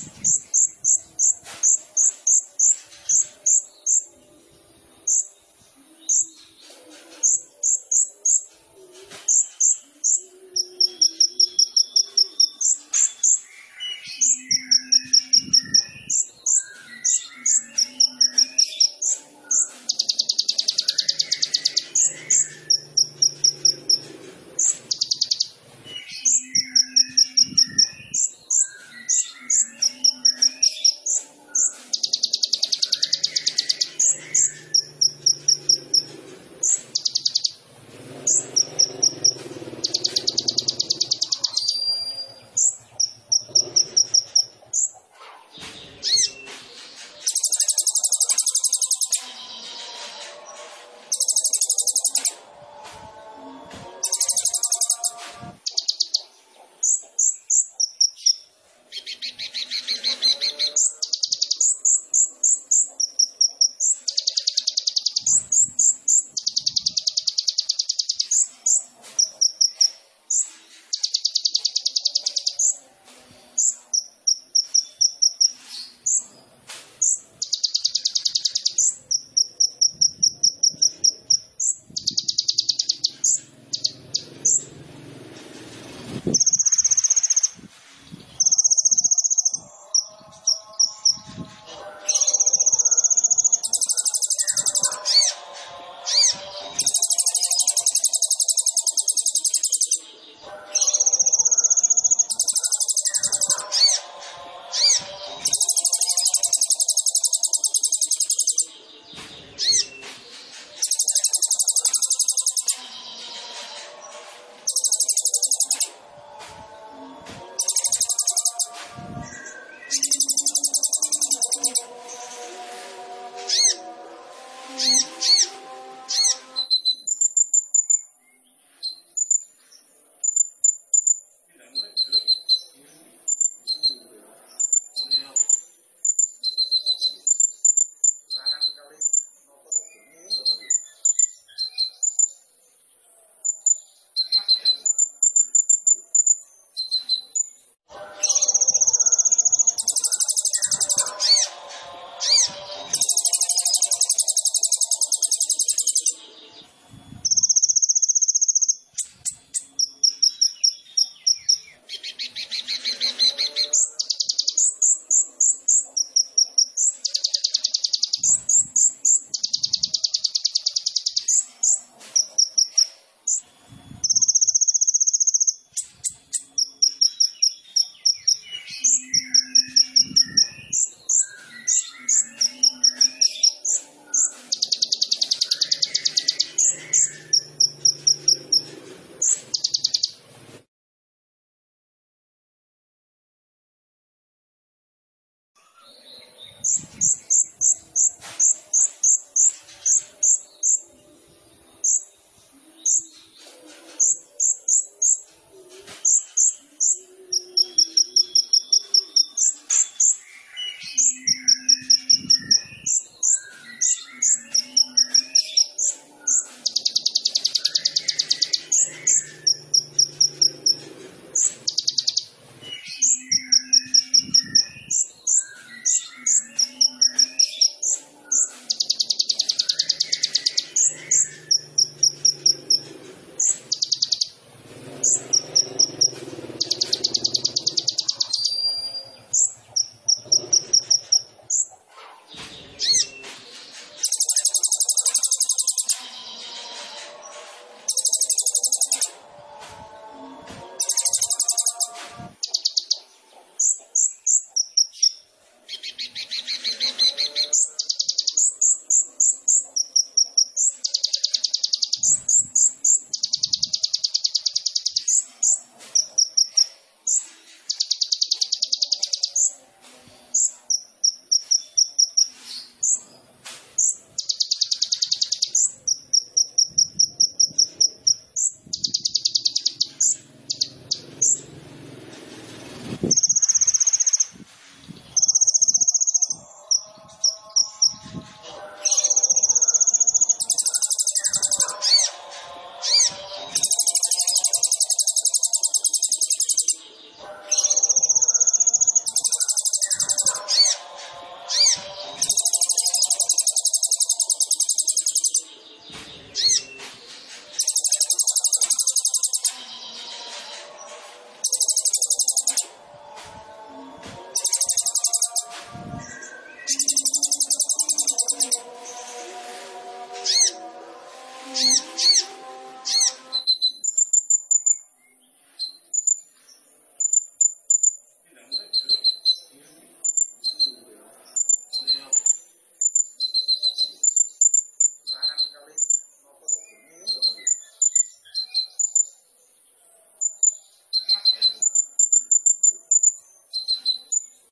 Yes.